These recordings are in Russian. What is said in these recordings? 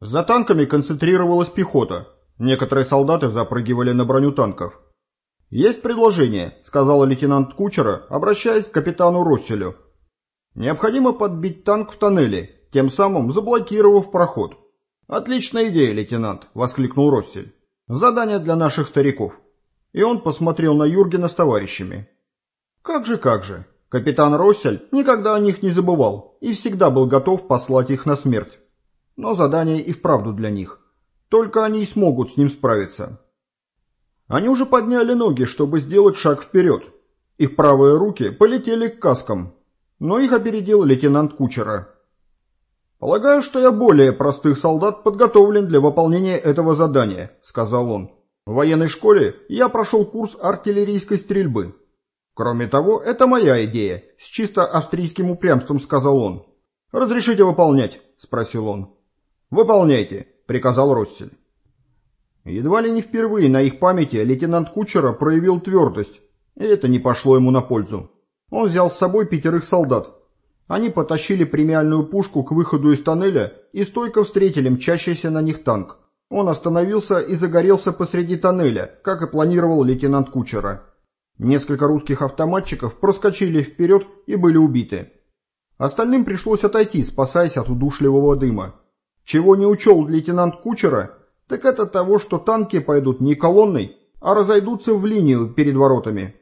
За танками концентрировалась пехота. Некоторые солдаты запрыгивали на броню танков. «Есть предложение», — сказал лейтенант Кучера, обращаясь к капитану Росселю. «Необходимо подбить танк в тоннеле, тем самым заблокировав проход». «Отличная идея, лейтенант», — воскликнул Россель. «Задание для наших стариков». И он посмотрел на Юргена с товарищами. «Как же, как же. Капитан Россель никогда о них не забывал и всегда был готов послать их на смерть. Но задание и вправду для них. Только они и смогут с ним справиться». Они уже подняли ноги, чтобы сделать шаг вперед. Их правые руки полетели к каскам, но их опередил лейтенант Кучера. «Полагаю, что я более простых солдат подготовлен для выполнения этого задания», — сказал он. «В военной школе я прошел курс артиллерийской стрельбы. Кроме того, это моя идея», — с чисто австрийским упрямством сказал он. «Разрешите выполнять?» — спросил он. «Выполняйте», — приказал Россель. Едва ли не впервые на их памяти лейтенант Кучера проявил твердость, и это не пошло ему на пользу. Он взял с собой пятерых солдат. Они потащили премиальную пушку к выходу из тоннеля и стойко встретили мчащийся на них танк. Он остановился и загорелся посреди тоннеля, как и планировал лейтенант Кучера. Несколько русских автоматчиков проскочили вперед и были убиты. Остальным пришлось отойти, спасаясь от удушливого дыма. Чего не учел лейтенант Кучера, так это того, что танки пойдут не колонной, а разойдутся в линию перед воротами.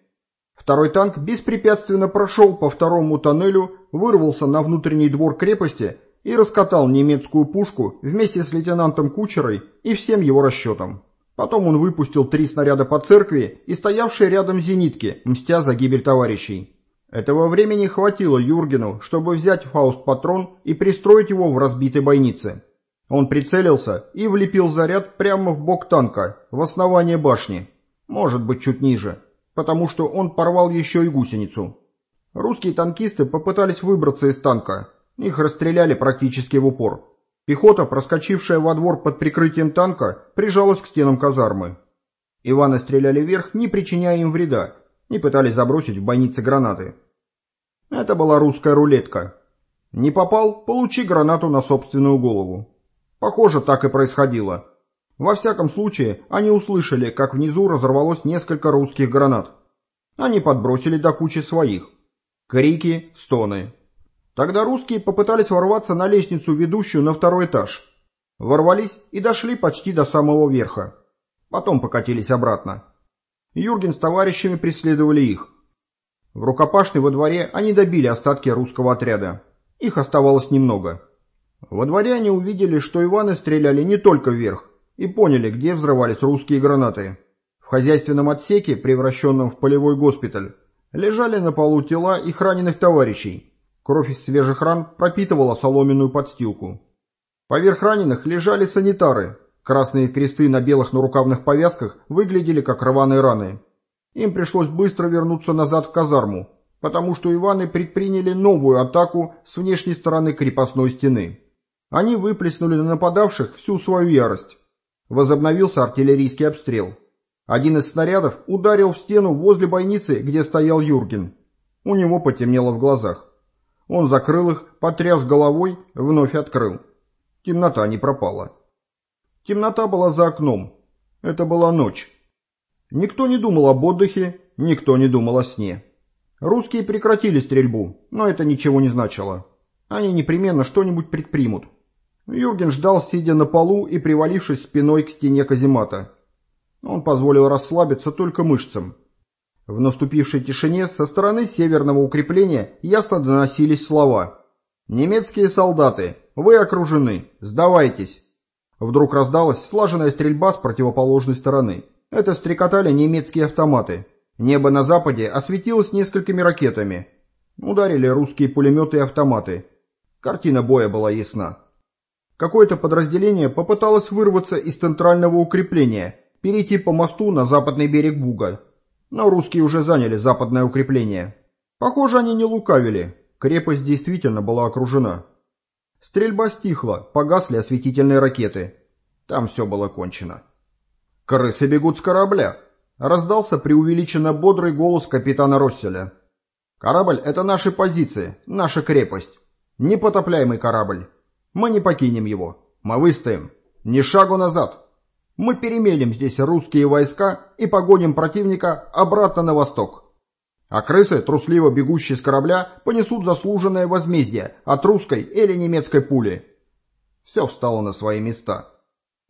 Второй танк беспрепятственно прошел по второму тоннелю, вырвался на внутренний двор крепости и раскатал немецкую пушку вместе с лейтенантом Кучерой и всем его расчетом. Потом он выпустил три снаряда по церкви и стоявшие рядом зенитки, мстя за гибель товарищей. Этого времени хватило Юргену, чтобы взять фауст-патрон и пристроить его в разбитой бойнице. Он прицелился и влепил заряд прямо в бок танка, в основание башни. Может быть, чуть ниже, потому что он порвал еще и гусеницу. Русские танкисты попытались выбраться из танка. Их расстреляли практически в упор. Пехота, проскочившая во двор под прикрытием танка, прижалась к стенам казармы. Иваны стреляли вверх, не причиняя им вреда, и пытались забросить в бойницы гранаты. Это была русская рулетка. Не попал – получи гранату на собственную голову. Похоже, так и происходило. Во всяком случае, они услышали, как внизу разорвалось несколько русских гранат. Они подбросили до кучи своих. Крики, стоны. Тогда русские попытались ворваться на лестницу, ведущую на второй этаж. Ворвались и дошли почти до самого верха. Потом покатились обратно. Юрген с товарищами преследовали их. В рукопашной во дворе они добили остатки русского отряда. Их оставалось немного. Во дворе они увидели, что Иваны стреляли не только вверх, и поняли, где взрывались русские гранаты. В хозяйственном отсеке, превращенном в полевой госпиталь, лежали на полу тела их раненых товарищей. Кровь из свежих ран пропитывала соломенную подстилку. Поверх раненых лежали санитары. Красные кресты на белых нарукавных повязках выглядели как рваные раны. Им пришлось быстро вернуться назад в казарму, потому что Иваны предприняли новую атаку с внешней стороны крепостной стены. Они выплеснули на нападавших всю свою ярость. Возобновился артиллерийский обстрел. Один из снарядов ударил в стену возле бойницы, где стоял Юрген. У него потемнело в глазах. Он закрыл их, потряс головой, вновь открыл. Темнота не пропала. Темнота была за окном. Это была ночь. Никто не думал об отдыхе, никто не думал о сне. Русские прекратили стрельбу, но это ничего не значило. Они непременно что-нибудь предпримут. Юрген ждал, сидя на полу и привалившись спиной к стене каземата. Он позволил расслабиться только мышцам. В наступившей тишине со стороны северного укрепления ясно доносились слова. «Немецкие солдаты, вы окружены, сдавайтесь!» Вдруг раздалась слаженная стрельба с противоположной стороны. Это стрекотали немецкие автоматы. Небо на западе осветилось несколькими ракетами. Ударили русские пулеметы и автоматы. Картина боя была ясна. Какое-то подразделение попыталось вырваться из центрального укрепления, перейти по мосту на западный берег Буга. Но русские уже заняли западное укрепление. Похоже, они не лукавили. Крепость действительно была окружена. Стрельба стихла, погасли осветительные ракеты. Там все было кончено. «Крысы бегут с корабля!» — раздался преувеличенно бодрый голос капитана Росселя. «Корабль — это наши позиции, наша крепость. Непотопляемый корабль. Мы не покинем его. Мы выстоим. Ни шагу назад. Мы перемелим здесь русские войска и погоним противника обратно на восток. А крысы, трусливо бегущие с корабля, понесут заслуженное возмездие от русской или немецкой пули. Все встало на свои места.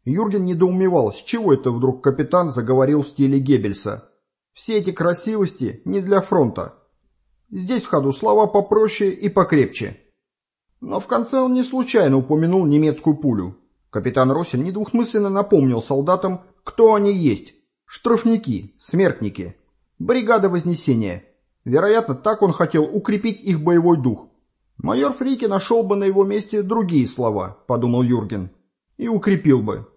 Юрген недоумевал, с чего это вдруг капитан заговорил в стиле Геббельса. Все эти красивости не для фронта. Здесь в ходу слова попроще и покрепче. Но в конце он не случайно упомянул немецкую пулю. Капитан Росин недвусмысленно напомнил солдатам, кто они есть. Штрафники, смертники, бригада Вознесения. Вероятно, так он хотел укрепить их боевой дух. Майор Фрики нашел бы на его месте другие слова, подумал Юрген, и укрепил бы.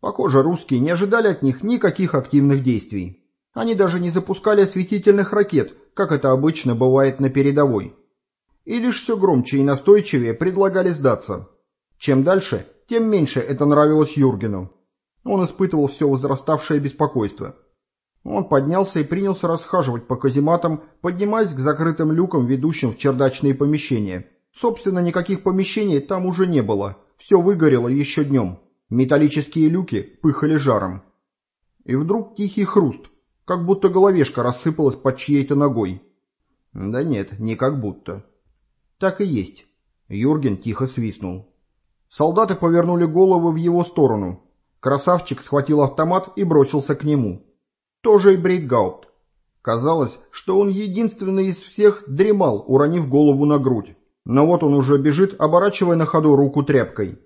Похоже, русские не ожидали от них никаких активных действий. Они даже не запускали осветительных ракет, как это обычно бывает на передовой. И лишь все громче и настойчивее предлагали сдаться. Чем дальше, тем меньше это нравилось Юргену. Он испытывал все возраставшее беспокойство. Он поднялся и принялся расхаживать по казематам, поднимаясь к закрытым люкам, ведущим в чердачные помещения. Собственно, никаких помещений там уже не было. Все выгорело еще днем. Металлические люки пыхали жаром. И вдруг тихий хруст, как будто головешка рассыпалась под чьей-то ногой. Да нет, не как будто. Так и есть. Юрген тихо свистнул. Солдаты повернули головы в его сторону. Красавчик схватил автомат и бросился к нему. Тоже и Брейтгаупт. Казалось, что он единственный из всех дремал, уронив голову на грудь. Но вот он уже бежит, оборачивая на ходу руку тряпкой.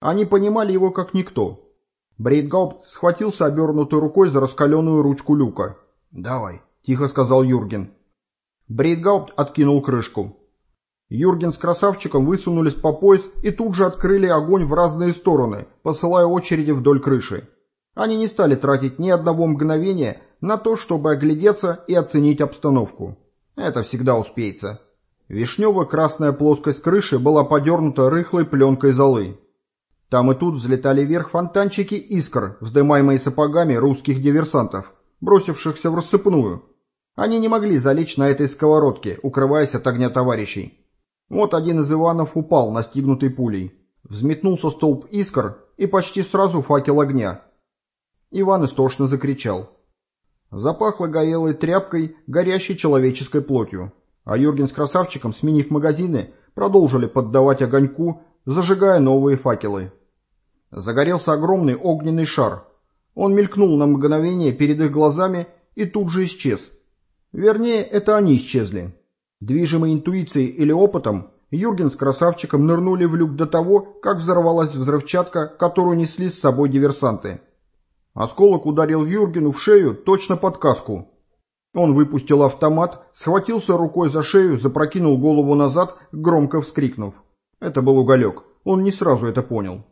Они понимали его как никто. Брейтгаупт схватился обернутой рукой за раскаленную ручку люка. «Давай», — тихо сказал Юрген. Брейтгаупт откинул крышку. Юрген с красавчиком высунулись по пояс и тут же открыли огонь в разные стороны, посылая очереди вдоль крыши. Они не стали тратить ни одного мгновения на то, чтобы оглядеться и оценить обстановку. Это всегда успеется. Вишнево-красная плоскость крыши была подернута рыхлой пленкой золы. Там и тут взлетали вверх фонтанчики искр, вздымаемые сапогами русских диверсантов, бросившихся в рассыпную. Они не могли залечь на этой сковородке, укрываясь от огня товарищей. Вот один из Иванов упал, настигнутый пулей. Взметнулся столб искр и почти сразу факел огня. Иван истошно закричал. Запахло горелой тряпкой, горящей человеческой плотью. А Юрген с красавчиком, сменив магазины, продолжили поддавать огоньку, зажигая новые факелы. Загорелся огромный огненный шар. Он мелькнул на мгновение перед их глазами и тут же исчез. Вернее, это они исчезли. Движимой интуицией или опытом, Юрген с красавчиком нырнули в люк до того, как взорвалась взрывчатка, которую несли с собой диверсанты. Осколок ударил Юргену в шею точно под каску. Он выпустил автомат, схватился рукой за шею, запрокинул голову назад, громко вскрикнув. Это был уголек. Он не сразу это понял.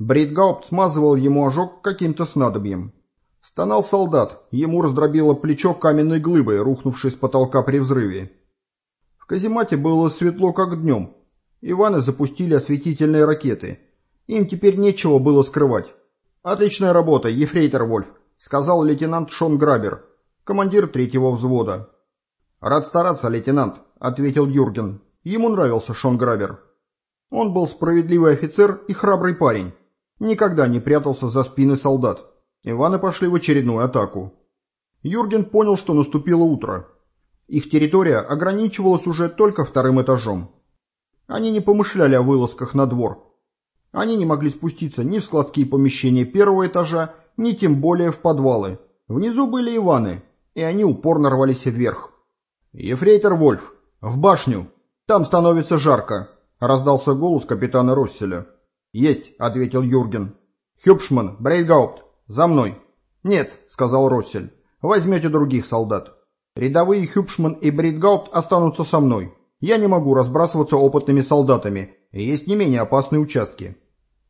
Брейтгаупт смазывал ему ожог каким-то снадобьем. Стонал солдат, ему раздробило плечо каменной глыбой, рухнувшей с потолка при взрыве каземате было светло, как днем. Иваны запустили осветительные ракеты. Им теперь нечего было скрывать. «Отличная работа, ефрейтор Вольф», — сказал лейтенант Шон Грабер, командир третьего взвода. «Рад стараться, лейтенант», — ответил Юрген. Ему нравился Шон Грабер. Он был справедливый офицер и храбрый парень. Никогда не прятался за спины солдат. Иваны пошли в очередную атаку. Юрген понял, что наступило утро. Их территория ограничивалась уже только вторым этажом. Они не помышляли о вылазках на двор. Они не могли спуститься ни в складские помещения первого этажа, ни тем более в подвалы. Внизу были Иваны, и они упорно рвались вверх. «Ефрейтор Вольф, в башню! Там становится жарко!» — раздался голос капитана Росселя. «Есть», — ответил Юрген. «Хюбшман, Брейгаупт, за мной!» «Нет», — сказал Россель, — «возьмете других солдат». Рядовые Хюбшман и Бритгаупт останутся со мной. Я не могу разбрасываться опытными солдатами, есть не менее опасные участки.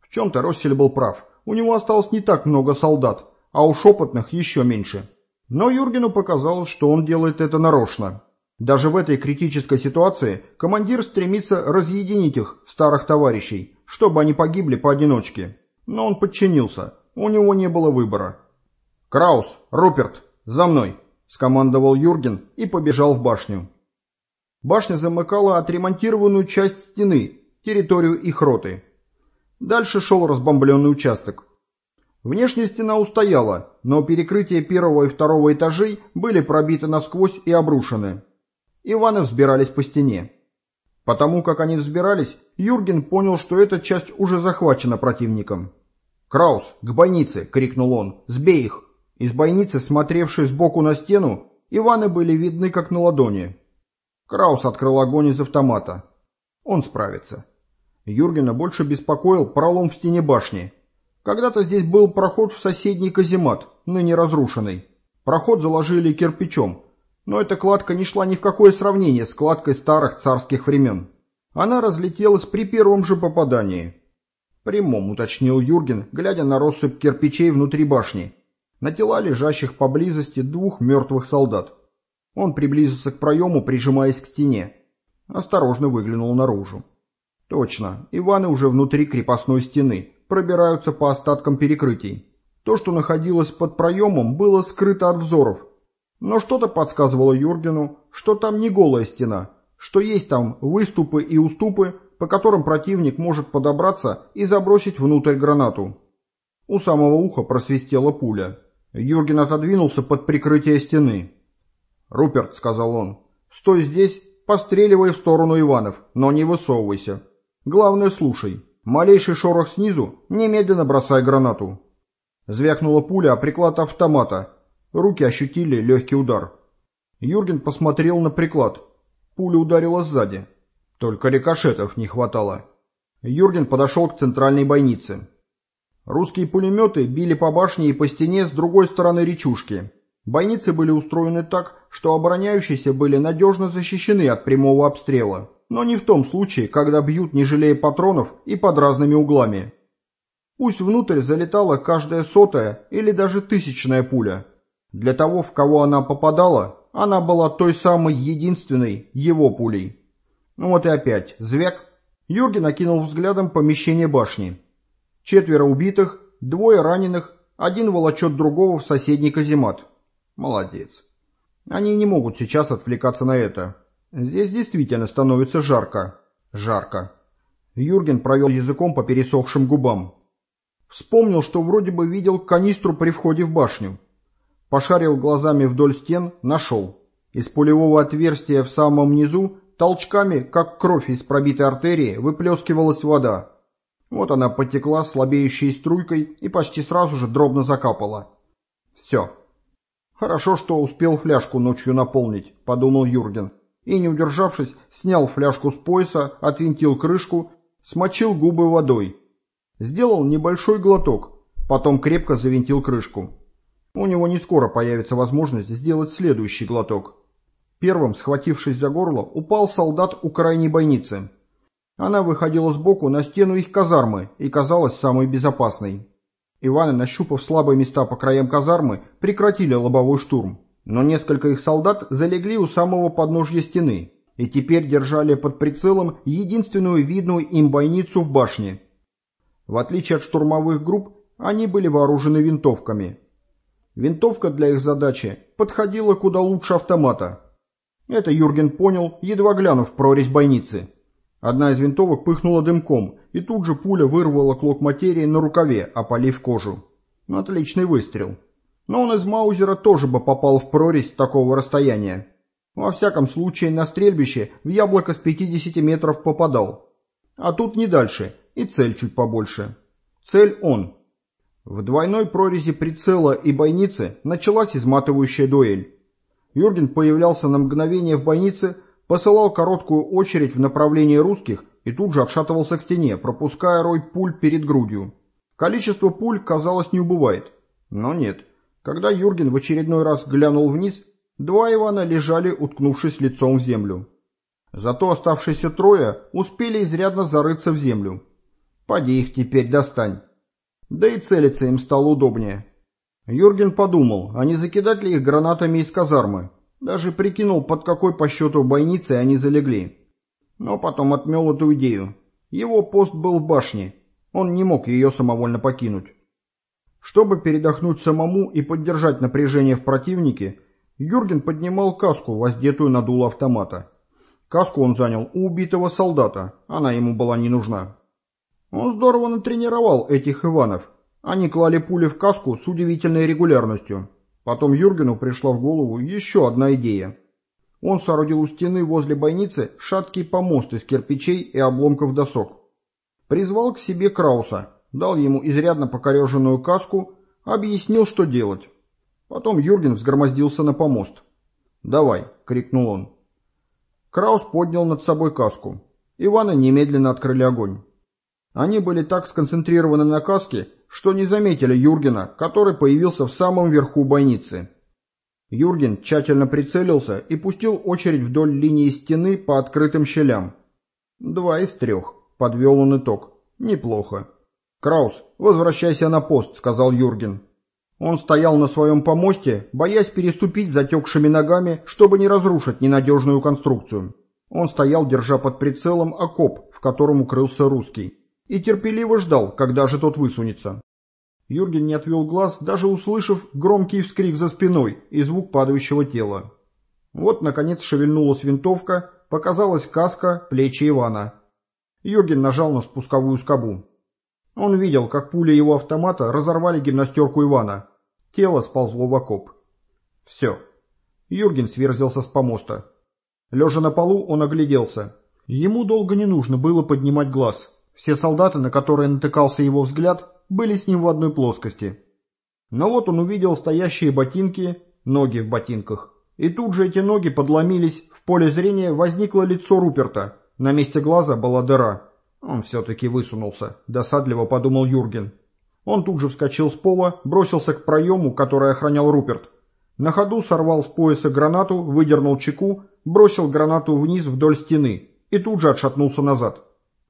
В чем-то Россель был прав. У него осталось не так много солдат, а уж опытных еще меньше. Но Юргену показалось, что он делает это нарочно. Даже в этой критической ситуации командир стремится разъединить их, старых товарищей, чтобы они погибли поодиночке. Но он подчинился, у него не было выбора. «Краус, Руперт, за мной!» Скомандовал Юрген и побежал в башню. Башня замыкала отремонтированную часть стены, территорию их роты. Дальше шел разбомбленный участок. Внешняя стена устояла, но перекрытия первого и второго этажей были пробиты насквозь и обрушены. Иваны взбирались по стене. Потому как они взбирались, Юрген понял, что эта часть уже захвачена противником. «Краус, к бойнице!» — крикнул он. «Сбей их!» Из бойницы, смотревшей сбоку на стену, Иваны были видны как на ладони. Краус открыл огонь из автомата. Он справится. Юргена больше беспокоил пролом в стене башни. Когда-то здесь был проход в соседний каземат, ныне разрушенный. Проход заложили кирпичом, но эта кладка не шла ни в какое сравнение с кладкой старых царских времен. Она разлетелась при первом же попадании. Прямом, уточнил Юрген, глядя на россыпь кирпичей внутри башни, на тела лежащих поблизости двух мертвых солдат. Он приблизился к проему, прижимаясь к стене. Осторожно выглянул наружу. Точно, Иваны уже внутри крепостной стены, пробираются по остаткам перекрытий. То, что находилось под проемом, было скрыто от взоров. Но что-то подсказывало Юргену, что там не голая стена, что есть там выступы и уступы, по которым противник может подобраться и забросить внутрь гранату. У самого уха просвистела пуля. Юрген отодвинулся под прикрытие стены. «Руперт», — сказал он, — «стой здесь, постреливай в сторону Иванов, но не высовывайся. Главное, слушай. Малейший шорох снизу, немедленно бросай гранату». Звякнула пуля о приклад автомата. Руки ощутили легкий удар. Юрген посмотрел на приклад. Пуля ударила сзади. Только рикошетов не хватало. Юрген подошел к центральной бойнице. Русские пулеметы били по башне и по стене с другой стороны речушки. Бойницы были устроены так, что обороняющиеся были надежно защищены от прямого обстрела, но не в том случае, когда бьют не жалея патронов и под разными углами. Пусть внутрь залетала каждая сотая или даже тысячная пуля. Для того, в кого она попадала, она была той самой единственной его пулей. Ну вот и опять, звяк. Юрген окинул взглядом помещение башни. Четверо убитых, двое раненых, один волочет другого в соседний каземат. Молодец. Они не могут сейчас отвлекаться на это. Здесь действительно становится жарко. Жарко. Юрген провел языком по пересохшим губам. Вспомнил, что вроде бы видел канистру при входе в башню. Пошарил глазами вдоль стен, нашел. Из пулевого отверстия в самом низу Толчками, как кровь из пробитой артерии, выплескивалась вода. Вот она потекла слабеющей струйкой и почти сразу же дробно закапала. Все. Хорошо, что успел фляжку ночью наполнить, подумал Юрген. И, не удержавшись, снял фляжку с пояса, отвинтил крышку, смочил губы водой. Сделал небольшой глоток, потом крепко завинтил крышку. У него не скоро появится возможность сделать следующий глоток. Первым, схватившись за горло, упал солдат у крайней бойницы. Она выходила сбоку на стену их казармы и казалась самой безопасной. Иваны, нащупав слабые места по краям казармы, прекратили лобовой штурм. Но несколько их солдат залегли у самого подножья стены и теперь держали под прицелом единственную видную им бойницу в башне. В отличие от штурмовых групп, они были вооружены винтовками. Винтовка для их задачи подходила куда лучше автомата, это Юрген понял, едва глянув в прорезь бойницы. Одна из винтовок пыхнула дымком, и тут же пуля вырвала клок материи на рукаве, опалив кожу. Отличный выстрел. Но он из Маузера тоже бы попал в прорезь такого расстояния. Во всяком случае, на стрельбище в яблоко с 50 метров попадал. А тут не дальше, и цель чуть побольше. Цель он. В двойной прорези прицела и бойницы началась изматывающая дуэль. Юрген появлялся на мгновение в бойнице, посылал короткую очередь в направлении русских и тут же отшатывался к стене, пропуская рой пуль перед грудью. Количество пуль, казалось, не убывает. Но нет. Когда Юрген в очередной раз глянул вниз, два Ивана лежали, уткнувшись лицом в землю. Зато оставшиеся трое успели изрядно зарыться в землю. Поди их теперь достань. Да и целиться им стало удобнее. Юрген подумал, а не закидать ли их гранатами из казармы. Даже прикинул, под какой по счету бойницей они залегли. Но потом отмел эту идею. Его пост был в башне. Он не мог ее самовольно покинуть. Чтобы передохнуть самому и поддержать напряжение в противнике, Юрген поднимал каску, воздетую на дуло автомата. Каску он занял у убитого солдата, она ему была не нужна. Он здорово натренировал этих Иванов. Они клали пули в каску с удивительной регулярностью. Потом Юргену пришла в голову еще одна идея. Он соорудил у стены возле бойницы шаткий помост из кирпичей и обломков досок. Призвал к себе Крауса, дал ему изрядно покореженную каску, объяснил, что делать. Потом Юрген взгромоздился на помост. «Давай!» — крикнул он. Краус поднял над собой каску. Иваны немедленно открыли огонь. Они были так сконцентрированы на каске, что не заметили Юргена, который появился в самом верху бойницы. Юрген тщательно прицелился и пустил очередь вдоль линии стены по открытым щелям. «Два из трех», — подвел он итог. «Неплохо». «Краус, возвращайся на пост», — сказал Юрген. Он стоял на своем помосте, боясь переступить затекшими ногами, чтобы не разрушить ненадежную конструкцию. Он стоял, держа под прицелом окоп, в котором укрылся русский, и терпеливо ждал, когда же тот высунется. Юрген не отвел глаз, даже услышав громкий вскрик за спиной и звук падающего тела. Вот, наконец, шевельнулась винтовка, показалась каска, плечи Ивана. Юрген нажал на спусковую скобу. Он видел, как пули его автомата разорвали гимнастерку Ивана. Тело сползло в окоп. Все. Юрген сверзился с помоста. Лежа на полу, он огляделся. Ему долго не нужно было поднимать глаз. Все солдаты, на которые натыкался его взгляд, были с ним в одной плоскости. Но вот он увидел стоящие ботинки, ноги в ботинках. И тут же эти ноги подломились, в поле зрения возникло лицо Руперта. На месте глаза была дыра. Он все-таки высунулся, досадливо подумал Юрген. Он тут же вскочил с пола, бросился к проему, который охранял Руперт. На ходу сорвал с пояса гранату, выдернул чеку, бросил гранату вниз вдоль стены и тут же отшатнулся назад.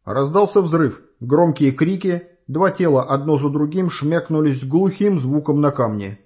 Раздался взрыв, громкие крики, два тела одно за другим шмякнулись глухим звуком на камне.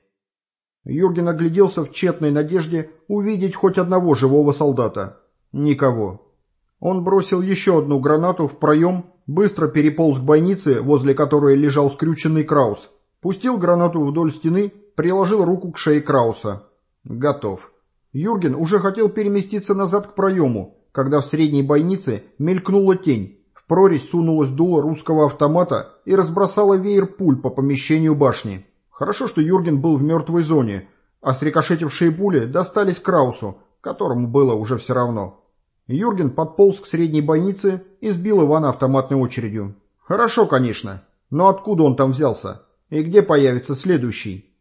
Юрген огляделся в тщетной надежде увидеть хоть одного живого солдата. Никого. Он бросил еще одну гранату в проем быстро переполз к бойнице, возле которой лежал скрюченный Краус, пустил гранату вдоль стены, приложил руку к шее Крауса. Готов. Юрген уже хотел переместиться назад к проему, когда в средней бойнице мелькнула тень, в прорезь сунулась дуло русского автомата и разбросала веер пуль по помещению башни. Хорошо, что Юрген был в мертвой зоне, а срикошетившие пули достались Краусу, которому было уже все равно. Юрген подполз к средней бойнице и сбил Ивана автоматной очередью. Хорошо, конечно, но откуда он там взялся? И где появится следующий?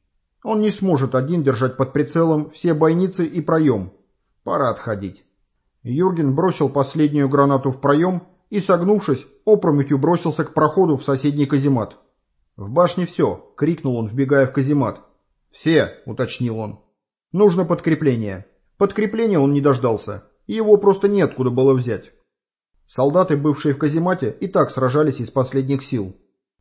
Он не сможет один держать под прицелом все бойницы и проем. Пора отходить. Юрген бросил последнюю гранату в проем и, согнувшись, опрометью бросился к проходу в соседний каземат. «В башне все!» — крикнул он, вбегая в каземат. «Все!» — уточнил он. «Нужно подкрепление». Подкрепления он не дождался и его просто неоткуда было взять. Солдаты, бывшие в каземате, и так сражались из последних сил.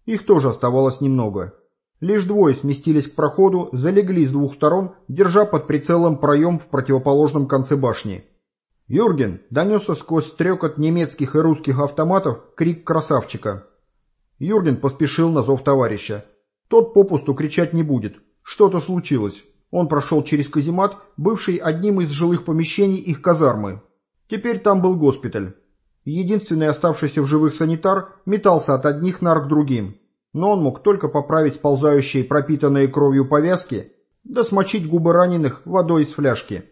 Их тоже оставалось немного. Лишь двое сместились к проходу, залегли с двух сторон, держа под прицелом проем в противоположном конце башни. «Юрген!» — донесся сквозь стрекот немецких и русских автоматов крик красавчика. Юрген поспешил на зов товарища. Тот попусту кричать не будет. Что-то случилось. Он прошел через каземат, бывший одним из жилых помещений их казармы. Теперь там был госпиталь. Единственный оставшийся в живых санитар метался от одних нар к другим. Но он мог только поправить сползающие пропитанные кровью повязки, да смочить губы раненых водой из фляжки.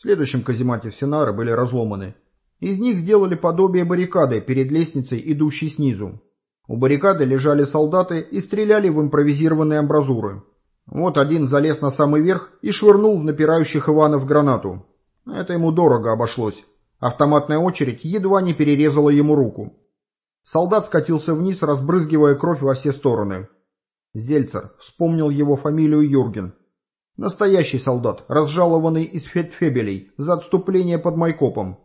В следующем каземате все нары были разломаны. Из них сделали подобие баррикады перед лестницей, идущей снизу. У баррикады лежали солдаты и стреляли в импровизированные амбразуры. Вот один залез на самый верх и швырнул в напирающих Иванов гранату. Это ему дорого обошлось. Автоматная очередь едва не перерезала ему руку. Солдат скатился вниз, разбрызгивая кровь во все стороны. Зельцер вспомнил его фамилию Юрген. Настоящий солдат, разжалованный из фетфебелей за отступление под Майкопом.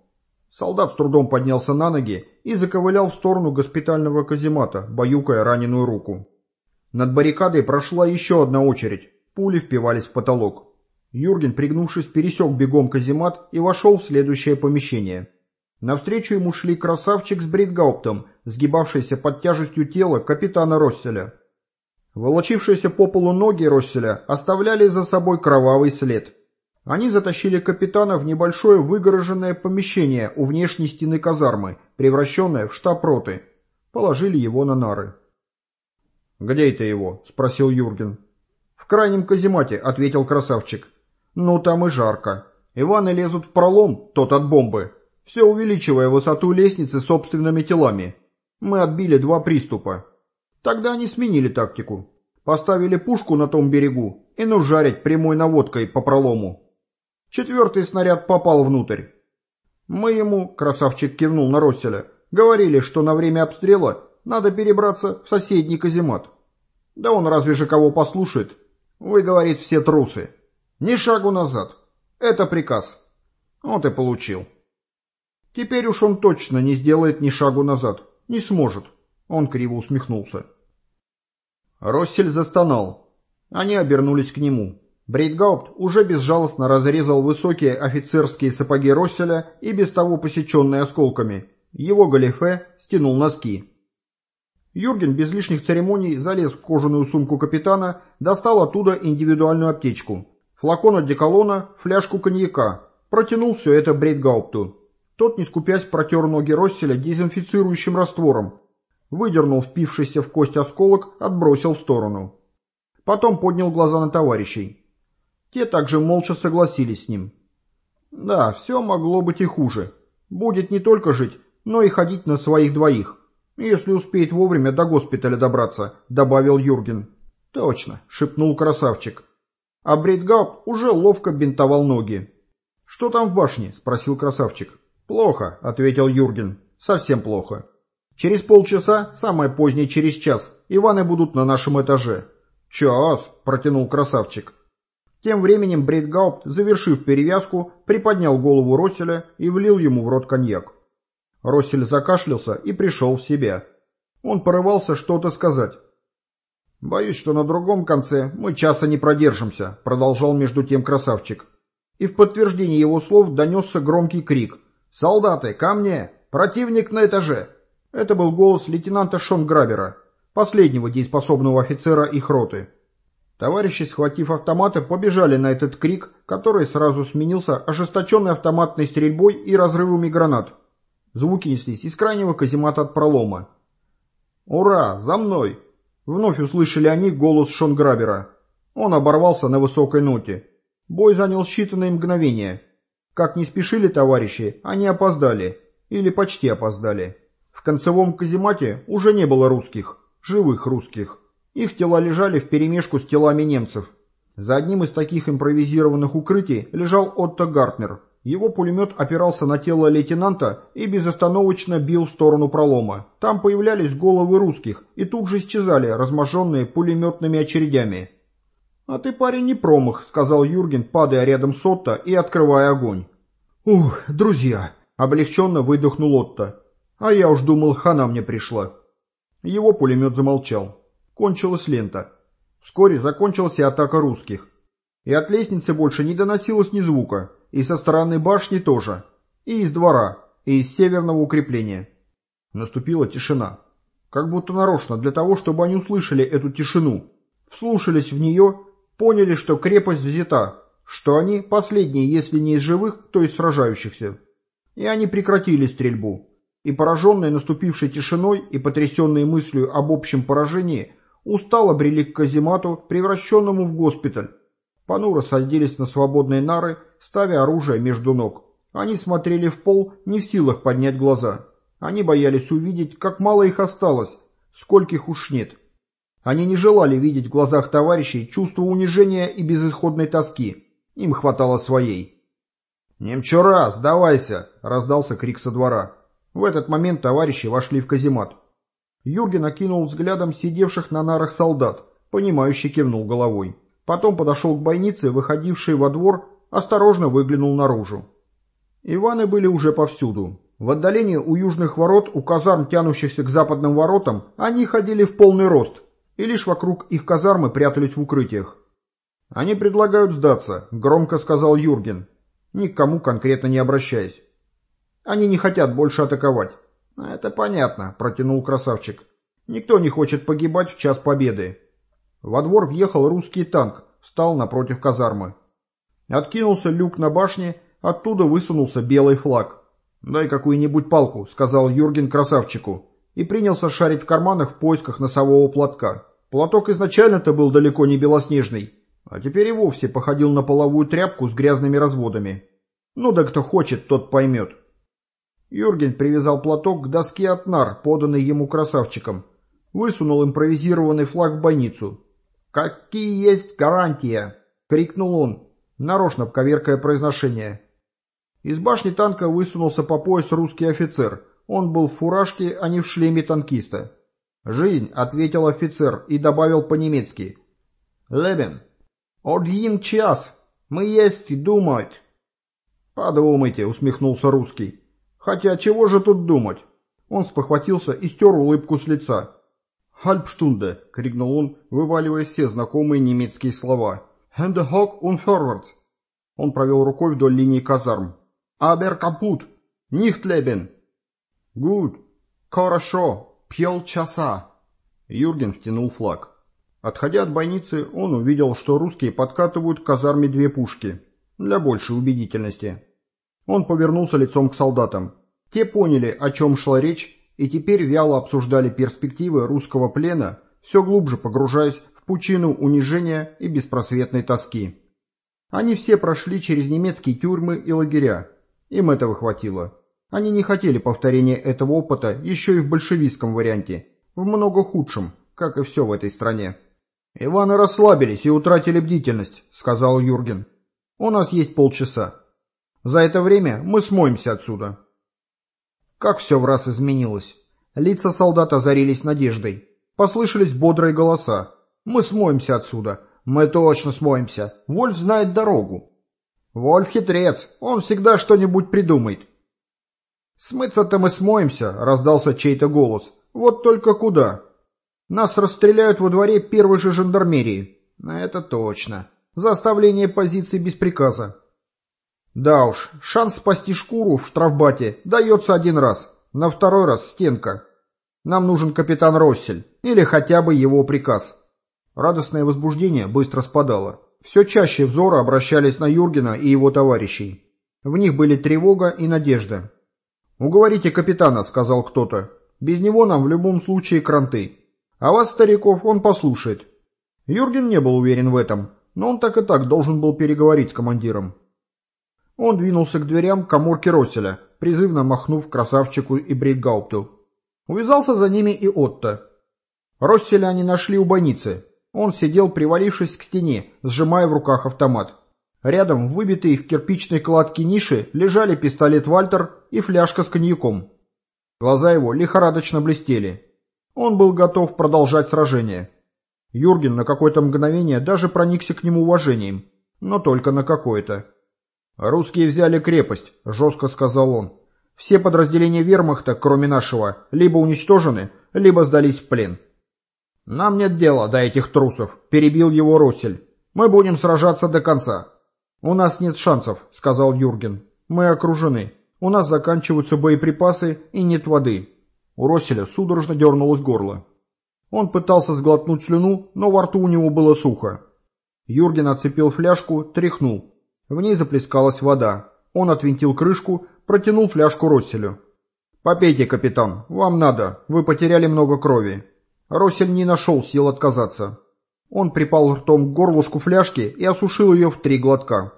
Солдат с трудом поднялся на ноги и заковылял в сторону госпитального каземата, баюкая раненую руку. Над баррикадой прошла еще одна очередь. Пули впивались в потолок. Юрген, пригнувшись, пересек бегом каземат и вошел в следующее помещение. Навстречу ему шли красавчик с бритгауптом, сгибавшийся под тяжестью тела капитана Росселя. Волочившиеся по полу ноги Росселя оставляли за собой кровавый след. Они затащили капитана в небольшое выгороженное помещение у внешней стены казармы, превращенное в штаб роты. положили его на нары. «Где это его?» — спросил Юрген. «В крайнем каземате», — ответил красавчик. «Ну, там и жарко. Иваны лезут в пролом, тот от бомбы, все увеличивая высоту лестницы собственными телами. Мы отбили два приступа. Тогда они сменили тактику. Поставили пушку на том берегу и ну жарить прямой наводкой по пролому. Четвертый снаряд попал внутрь. Мы ему, красавчик кивнул на Росселя, говорили, что на время обстрела надо перебраться в соседний каземат. Да он разве же кого послушает? Вы, говорит, все трусы. Ни шагу назад. Это приказ. Вот и получил. Теперь уж он точно не сделает ни шагу назад. Не сможет. Он криво усмехнулся. Россель застонал. Они обернулись к нему. Брейтгаупт уже безжалостно разрезал высокие офицерские сапоги Росселя и без того посеченные осколками. Его галифе стянул носки. Юрген без лишних церемоний залез в кожаную сумку капитана, достал оттуда индивидуальную аптечку. Флакон от деколона, фляжку коньяка. Протянул все это Брейтгаупту. Тот, не скупясь, протер ноги Росселя дезинфицирующим раствором. Выдернул впившийся в кость осколок, отбросил в сторону. Потом поднял глаза на товарищей. Те также молча согласились с ним. Да, все могло быть и хуже. Будет не только жить, но и ходить на своих двоих. Если успеет вовремя до госпиталя добраться, добавил Юрген. Точно, шепнул красавчик. А Брейтгауп уже ловко бинтовал ноги. «Что там в башне?» — спросил красавчик. «Плохо», — ответил Юрген. «Совсем плохо. Через полчаса, самое позднее через час, Иваны будут на нашем этаже». «Час», — протянул красавчик. Тем временем Брейтгаупт, завершив перевязку, приподнял голову Росселя и влил ему в рот коньяк. Россель закашлялся и пришел в себя. Он порывался что-то сказать. «Боюсь, что на другом конце мы часа не продержимся», — продолжал между тем красавчик. И в подтверждение его слов донесся громкий крик. «Солдаты, ко мне! Противник на этаже!» Это был голос лейтенанта Шон Грабера, последнего дееспособного офицера их роты. Товарищи, схватив автоматы, побежали на этот крик, который сразу сменился ожесточенной автоматной стрельбой и разрывами гранат. Звуки неслись из крайнего каземата от пролома. «Ура! За мной!» Вновь услышали они голос Шонграбера. Он оборвался на высокой ноте. Бой занял считанные мгновения. Как не спешили товарищи, они опоздали. Или почти опоздали. В концевом каземате уже не было русских, живых русских. Их тела лежали вперемешку с телами немцев. За одним из таких импровизированных укрытий лежал Отто Гартнер. Его пулемет опирался на тело лейтенанта и безостановочно бил в сторону пролома. Там появлялись головы русских и тут же исчезали, разможенные пулеметными очередями. «А ты, парень, не промах», — сказал Юрген, падая рядом с Отто и открывая огонь. «Ух, друзья!» — облегченно выдохнул Отто. «А я уж думал, хана мне пришла». Его пулемет замолчал. Кончилась лента. Вскоре закончилась и атака русских. И от лестницы больше не доносилось ни звука, и со стороны башни тоже, и из двора, и из северного укрепления. Наступила тишина. Как будто нарочно, для того, чтобы они услышали эту тишину, вслушались в нее, поняли, что крепость взята, что они последние, если не из живых, то из сражающихся. И они прекратили стрельбу. И пораженные наступившей тишиной и потрясенные мыслью об общем поражении, устало брели к каземату, превращенному в госпиталь. Понуро садились на свободные нары, ставя оружие между ног. Они смотрели в пол, не в силах поднять глаза. Они боялись увидеть, как мало их осталось, скольких уж нет. Они не желали видеть в глазах товарищей чувство унижения и безысходной тоски. Им хватало своей. «Немчура, сдавайся!» — раздался крик со двора. В этот момент товарищи вошли в каземат. Юрген окинул взглядом сидевших на нарах солдат, понимающе кивнул головой. Потом подошел к бойнице, выходившей во двор, осторожно выглянул наружу. Иваны были уже повсюду. В отдалении у южных ворот, у казарм, тянущихся к западным воротам, они ходили в полный рост, и лишь вокруг их казармы прятались в укрытиях. «Они предлагают сдаться», — громко сказал Юрген, ни к кому конкретно не обращаясь. «Они не хотят больше атаковать. «Это понятно», — протянул красавчик. «Никто не хочет погибать в час победы». Во двор въехал русский танк, встал напротив казармы. Откинулся люк на башне, оттуда высунулся белый флаг. «Дай какую-нибудь палку», — сказал Юрген красавчику. и принялся шарить в карманах в поисках носового платка. Платок изначально-то был далеко не белоснежный, а теперь и вовсе походил на половую тряпку с грязными разводами. Ну да кто хочет, тот поймет. Юрген привязал платок к доске от нар, поданной ему красавчиком. Высунул импровизированный флаг в бойницу. «Какие есть гарантия?» — крикнул он, нарочно коверкая произношение. Из башни танка высунулся по пояс русский офицер. Он был в фуражке, а не в шлеме танкиста. «Жизнь», — ответил офицер и добавил по-немецки. «Лебен, один час. Мы есть и думать». «Подумайте», — усмехнулся русский. «Хотя чего же тут думать?» Он спохватился и стер улыбку с лица. «Хальпштунде!» — крикнул он, вываливая все знакомые немецкие слова. «Hände hoch und vorwärts!» Он провел рукой вдоль линии казарм. «Aber kaputt! Nicht leben!» «Gut! Хорошо! Пьелчаса!» Юрген втянул флаг. Отходя от бойницы, он увидел, что русские подкатывают к казарме две пушки. Для большей убедительности. Он повернулся лицом к солдатам. Те поняли, о чем шла речь, и теперь вяло обсуждали перспективы русского плена, все глубже погружаясь в пучину унижения и беспросветной тоски. Они все прошли через немецкие тюрьмы и лагеря. Им этого хватило. Они не хотели повторения этого опыта еще и в большевистском варианте, в много худшем, как и все в этой стране. «Иваны расслабились и утратили бдительность», — сказал Юрген. «У нас есть полчаса. За это время мы смоемся отсюда». Как все в раз изменилось. Лица солдат озарились надеждой. Послышались бодрые голоса. «Мы смоемся отсюда. Мы точно смоемся. Вольф знает дорогу». «Вольф хитрец. Он всегда что-нибудь придумает». «Смыться-то мы смоемся», — раздался чей-то голос. «Вот только куда?» «Нас расстреляют во дворе первой же жандармерии». «Это точно. За оставление позиции без приказа. Да уж, шанс спасти шкуру в штрафбате дается один раз, на второй раз стенка. Нам нужен капитан Россель, или хотя бы его приказ. Радостное возбуждение быстро спадало. Все чаще взоры обращались на Юргена и его товарищей. В них были тревога и надежда. «Уговорите капитана», — сказал кто-то. «Без него нам в любом случае кранты. А вас, стариков, он послушает». Юрген не был уверен в этом, но он так и так должен был переговорить с командиром. Он двинулся к дверям коморки Росселя, призывно махнув красавчику и Брейгаупту. Увязался за ними и Отто. Росселя они нашли у больницы. Он сидел, привалившись к стене, сжимая в руках автомат. Рядом, выбитые в кирпичной кладке ниши, лежали пистолет Вальтер и фляжка с коньяком. Глаза его лихорадочно блестели. Он был готов продолжать сражение. Юрген на какое-то мгновение даже проникся к нему уважением, но только на какое-то. «Русские взяли крепость», — жестко сказал он. «Все подразделения вермахта, кроме нашего, либо уничтожены, либо сдались в плен». «Нам нет дела до этих трусов», — перебил его Россель. «Мы будем сражаться до конца». «У нас нет шансов», — сказал Юрген. «Мы окружены. У нас заканчиваются боеприпасы и нет воды». У Росселя судорожно дернулось горло. Он пытался сглотнуть слюну, но во рту у него было сухо. Юрген отцепил фляжку, тряхнул. В ней заплескалась вода. Он отвинтил крышку, протянул фляжку Росселю. «Попейте, капитан, вам надо, вы потеряли много крови». Россель не нашел сил отказаться. Он припал ртом к горлышку фляжки и осушил ее в три глотка.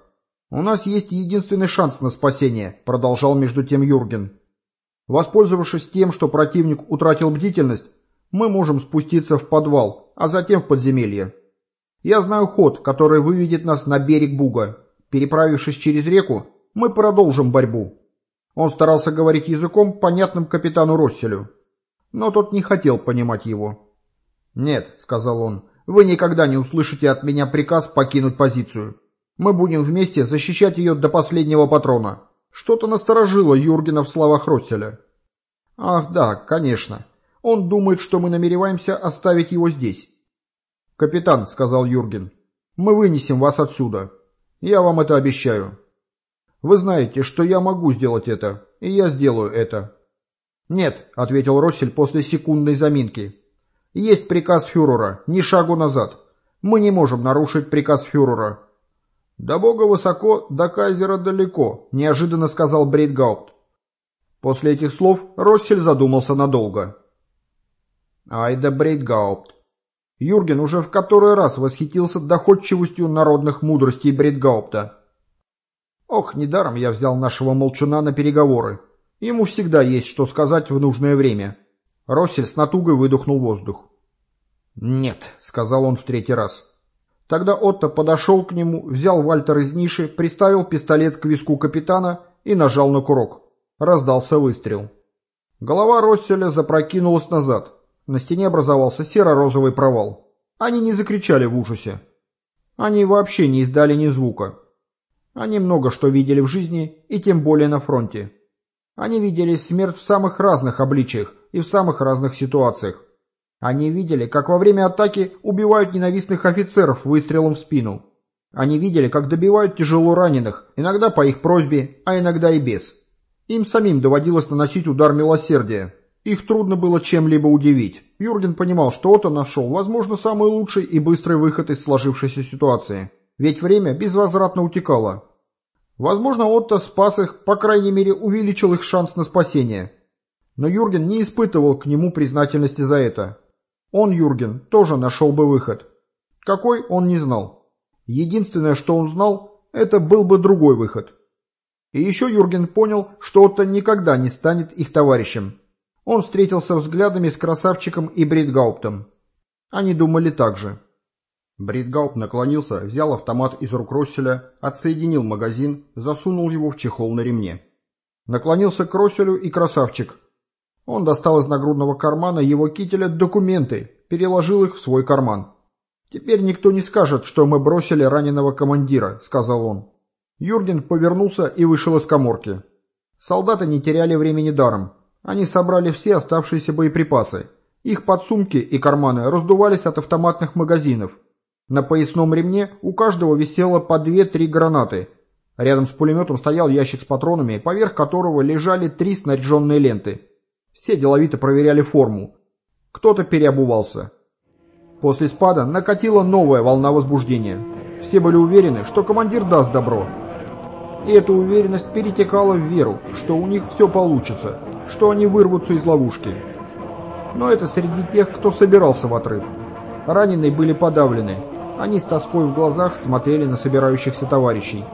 «У нас есть единственный шанс на спасение», — продолжал между тем Юрген. «Воспользовавшись тем, что противник утратил бдительность, мы можем спуститься в подвал, а затем в подземелье. Я знаю ход, который выведет нас на берег Буга. Переправившись через реку, мы продолжим борьбу. Он старался говорить языком, понятным капитану Росселю. Но тот не хотел понимать его. «Нет», — сказал он, — «вы никогда не услышите от меня приказ покинуть позицию. Мы будем вместе защищать ее до последнего патрона». Что-то насторожило Юргена в словах Росселя. «Ах, да, конечно. Он думает, что мы намереваемся оставить его здесь». «Капитан», — сказал Юрген, — «мы вынесем вас отсюда. Я вам это обещаю. Вы знаете, что я могу сделать это, и я сделаю это. Нет, ответил Россель после секундной заминки. Есть приказ фюрера, ни шагу назад. Мы не можем нарушить приказ фюрера. До бога высоко, до кайзера далеко, неожиданно сказал Брейтгаупт. После этих слов Россель задумался надолго. Айда Брейтгаупт. Юрген уже в который раз восхитился доходчивостью народных мудростей Брейтгаупта. Ох, недаром я взял нашего молчуна на переговоры. Ему всегда есть что сказать в нужное время. Россель с натугой выдохнул воздух. «Нет», — сказал он в третий раз. Тогда Отто подошел к нему, взял Вальтер из ниши, приставил пистолет к виску капитана и нажал на курок. Раздался выстрел. Голова Росселя запрокинулась назад. На стене образовался серо-розовый провал. Они не закричали в ужасе. Они вообще не издали ни звука. Они много что видели в жизни, и тем более на фронте. Они видели смерть в самых разных обличиях и в самых разных ситуациях. Они видели, как во время атаки убивают ненавистных офицеров выстрелом в спину. Они видели, как добивают тяжело раненых, иногда по их просьбе, а иногда и без. Им самим доводилось наносить удар милосердия. Их трудно было чем-либо удивить. Юрген понимал, что Отто нашел, возможно, самый лучший и быстрый выход из сложившейся ситуации. Ведь время безвозвратно утекало. Возможно, Отто спас их, по крайней мере, увеличил их шанс на спасение. Но Юрген не испытывал к нему признательности за это. Он, Юрген, тоже нашел бы выход. Какой, он не знал. Единственное, что он знал, это был бы другой выход. И еще Юрген понял, что Отто никогда не станет их товарищем. Он встретился взглядами с красавчиком и Бритгауптом. Они думали так же. Бритгаупт наклонился, взял автомат из рук Росселя, отсоединил магазин, засунул его в чехол на ремне. Наклонился к Росселю и красавчик, он достал из нагрудного кармана его кителя документы, переложил их в свой карман. «Теперь никто не скажет, что мы бросили раненого командира», — сказал он. Юрген повернулся и вышел из коморки. Солдаты не теряли времени даром. Они собрали все оставшиеся боеприпасы. Их подсумки и карманы раздувались от автоматных магазинов. На поясном ремне у каждого висело по две-три гранаты. Рядом с пулеметом стоял ящик с патронами, поверх которого лежали три снаряженные ленты. Все деловито проверяли форму. Кто-то переобувался. После спада накатила новая волна возбуждения. Все были уверены, что командир даст добро. И эта уверенность перетекала в веру, что у них все получится, что они вырвутся из ловушки. Но это среди тех, кто собирался в отрыв. Раненые были подавлены. Они с тоской в глазах смотрели на собирающихся товарищей.